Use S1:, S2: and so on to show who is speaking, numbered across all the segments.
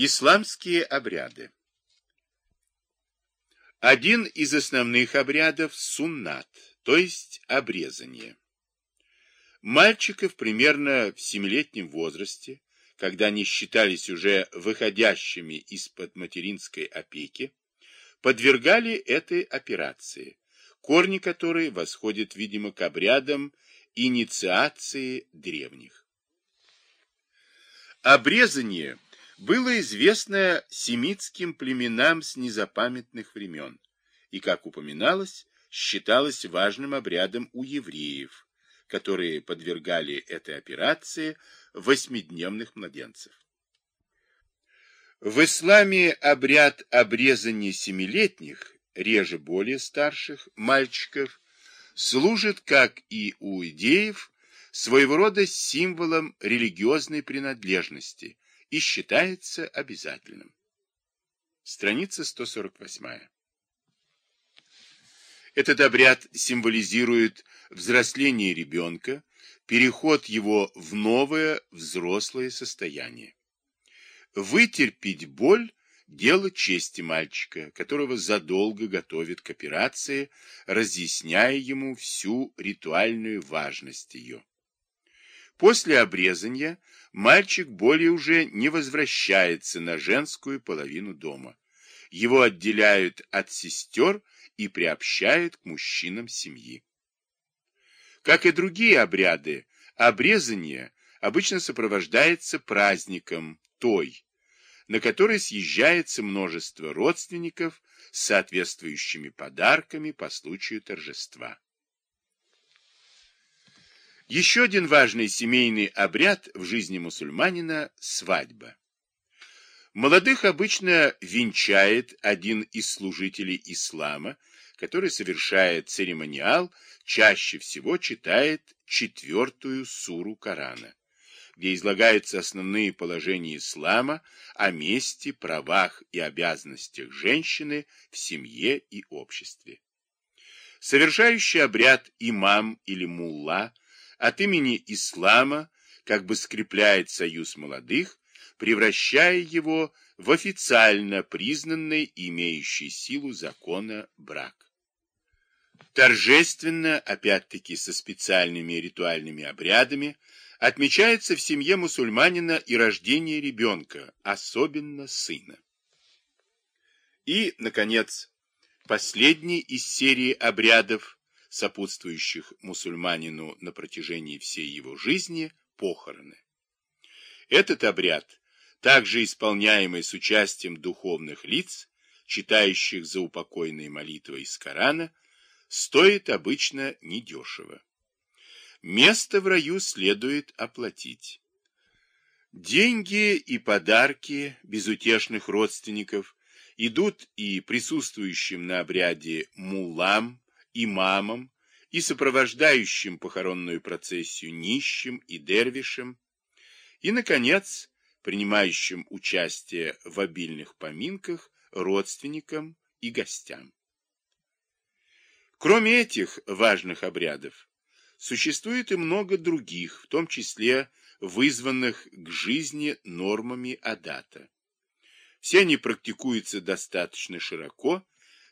S1: Исламские обряды Один из основных обрядов – суннат, то есть обрезание. Мальчиков примерно в семилетнем возрасте, когда они считались уже выходящими из-под материнской опеки, подвергали этой операции, корни которой восходят, видимо, к обрядам инициации древних. Обрезание было известно семитским племенам с незапамятных времен и, как упоминалось, считалось важным обрядом у евреев, которые подвергали этой операции восьмидневных младенцев. В исламе обряд обрезания семилетних, реже более старших, мальчиков, служит, как и у идеев, своего рода символом религиозной принадлежности и считается обязательным. Страница 148. Этот обряд символизирует взросление ребенка, переход его в новое взрослое состояние. Вытерпеть боль – дело чести мальчика, которого задолго готовят к операции, разъясняя ему всю ритуальную важность ее. После обрезания мальчик более уже не возвращается на женскую половину дома. Его отделяют от сестер и приобщают к мужчинам семьи. Как и другие обряды, обрезание обычно сопровождается праздником той, на который съезжается множество родственников с соответствующими подарками по случаю торжества. Еще один важный семейный обряд в жизни мусульманина – свадьба. Молодых обычно венчает один из служителей ислама, который совершает церемониал, чаще всего читает четвертую суру Корана, где излагаются основные положения ислама о месте, правах и обязанностях женщины в семье и обществе. Совершающий обряд имам или мулла – от имени ислама как бы скрепляет союз молодых, превращая его в официально признанный и имеющий силу закона брак. Торжественно, опять-таки со специальными ритуальными обрядами, отмечается в семье мусульманина и рождение ребенка, особенно сына. И, наконец, последний из серии обрядов сопутствующих мусульманину на протяжении всей его жизни, похороны. Этот обряд, также исполняемый с участием духовных лиц, читающих за упокойные молитвы из Корана, стоит обычно недешево. Место в раю следует оплатить. Деньги и подарки безутешных родственников идут и присутствующим на обряде мулам, имамом и сопровождающим похоронную процессию нищим и дервишем, и, наконец, принимающим участие в обильных поминках родственникам и гостям. Кроме этих важных обрядов, существует и много других, в том числе вызванных к жизни нормами адата. Все они практикуются достаточно широко,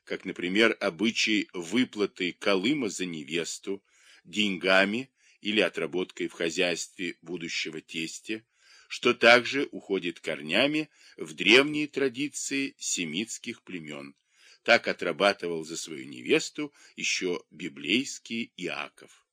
S1: как, например, обычай выплаты колыма за невесту деньгами или отработкой в хозяйстве будущего тестя, что также уходит корнями в древние традиции семитских племен. Так отрабатывал за свою невесту еще библейский Иаков.